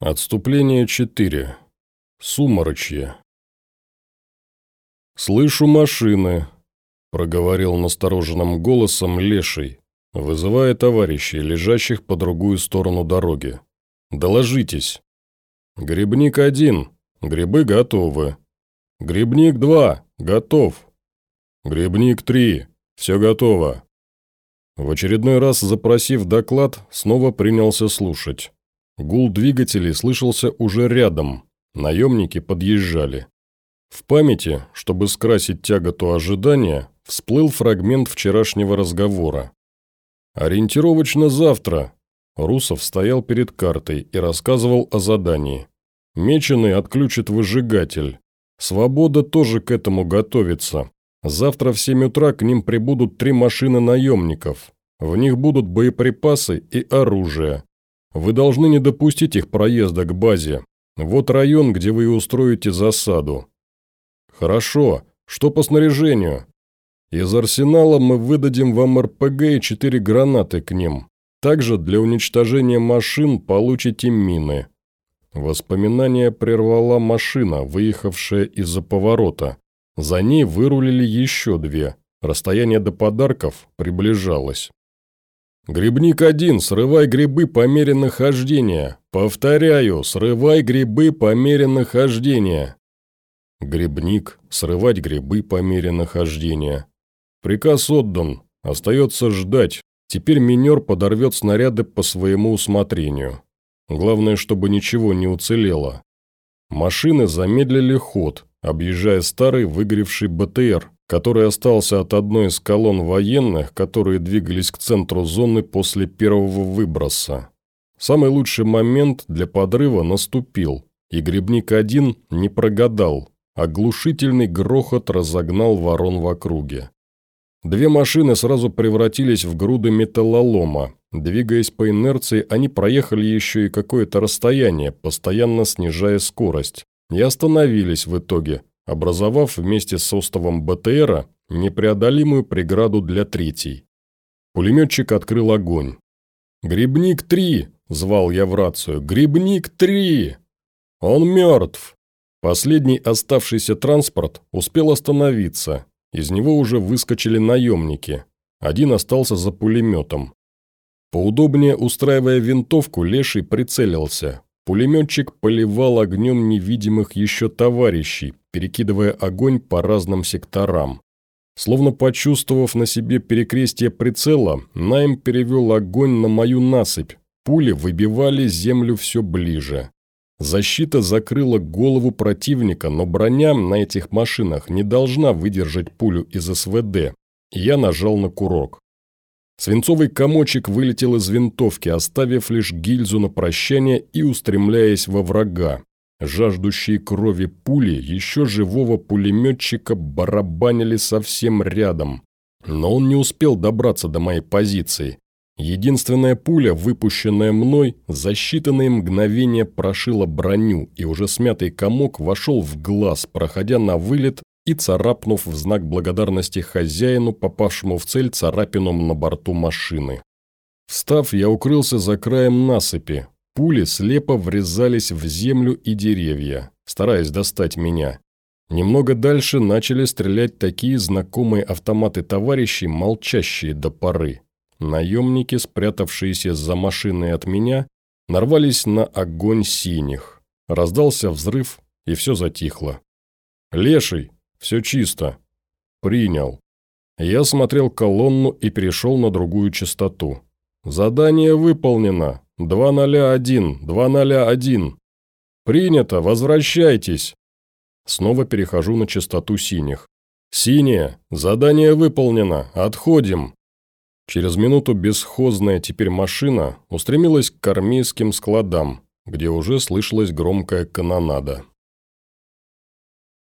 Отступление 4. Суморочье. «Слышу машины», – проговорил настороженным голосом Леший, вызывая товарищей, лежащих по другую сторону дороги. «Доложитесь». «Грибник один. Грибы готовы». «Грибник два. Готов». «Грибник три. Все готово». В очередной раз, запросив доклад, снова принялся слушать. Гул двигателей слышался уже рядом. Наемники подъезжали. В памяти, чтобы скрасить тяготу ожидания, всплыл фрагмент вчерашнего разговора. «Ориентировочно завтра». Русов стоял перед картой и рассказывал о задании. Меченый отключит выжигатель. Свобода тоже к этому готовится. Завтра в 7 утра к ним прибудут три машины наемников. В них будут боеприпасы и оружие. Вы должны не допустить их проезда к базе. Вот район, где вы устроите засаду». «Хорошо. Что по снаряжению?» «Из арсенала мы выдадим вам РПГ и четыре гранаты к ним. Также для уничтожения машин получите мины». Воспоминание прервала машина, выехавшая из-за поворота. За ней вырулили еще две. Расстояние до подарков приближалось. «Грибник один, срывай грибы по мере нахождения. Повторяю, срывай грибы по мере нахождения». Грибник, срывать грибы по мере нахождения. Приказ отдан, остается ждать. Теперь минер подорвет снаряды по своему усмотрению. Главное, чтобы ничего не уцелело. Машины замедлили ход, объезжая старый выгоревший БТР, который остался от одной из колонн военных, которые двигались к центру зоны после первого выброса. Самый лучший момент для подрыва наступил, и Грибник-1 не прогадал. Оглушительный грохот разогнал ворон в округе. Две машины сразу превратились в груды металлолома. Двигаясь по инерции, они проехали еще и какое-то расстояние, постоянно снижая скорость. И остановились в итоге, образовав вместе с остовом БТРа непреодолимую преграду для третьей. Пулеметчик открыл огонь. «Грибник-3!» – звал я в рацию. «Грибник-3!» «Он мертв!» Последний оставшийся транспорт успел остановиться. Из него уже выскочили наемники. Один остался за пулеметом. Поудобнее устраивая винтовку, Леший прицелился. Пулеметчик поливал огнем невидимых еще товарищей, перекидывая огонь по разным секторам. Словно почувствовав на себе перекрестие прицела, Найм перевел огонь на мою насыпь. Пули выбивали землю все ближе. Защита закрыла голову противника, но броня на этих машинах не должна выдержать пулю из СВД. Я нажал на курок. Свинцовый комочек вылетел из винтовки, оставив лишь гильзу на прощание и устремляясь во врага. Жаждущие крови пули еще живого пулеметчика барабанили совсем рядом. Но он не успел добраться до моей позиции. Единственная пуля, выпущенная мной, за считанные мгновения прошила броню, и уже смятый комок вошел в глаз, проходя на вылет и царапнув в знак благодарности хозяину, попавшему в цель царапином на борту машины. Встав, я укрылся за краем насыпи. Пули слепо врезались в землю и деревья, стараясь достать меня. Немного дальше начали стрелять такие знакомые автоматы товарищей, молчащие до поры. Наемники, спрятавшиеся за машиной от меня, нарвались на огонь синих. Раздался взрыв, и все затихло. «Леший!» Все чисто. Принял. Я смотрел колонну и перешел на другую частоту. Задание выполнено. 201, 201. Принято, возвращайтесь. Снова перехожу на частоту синих. Синее, задание выполнено, отходим. Через минуту бесхозная теперь машина устремилась к армейским складам, где уже слышалась громкая канонада.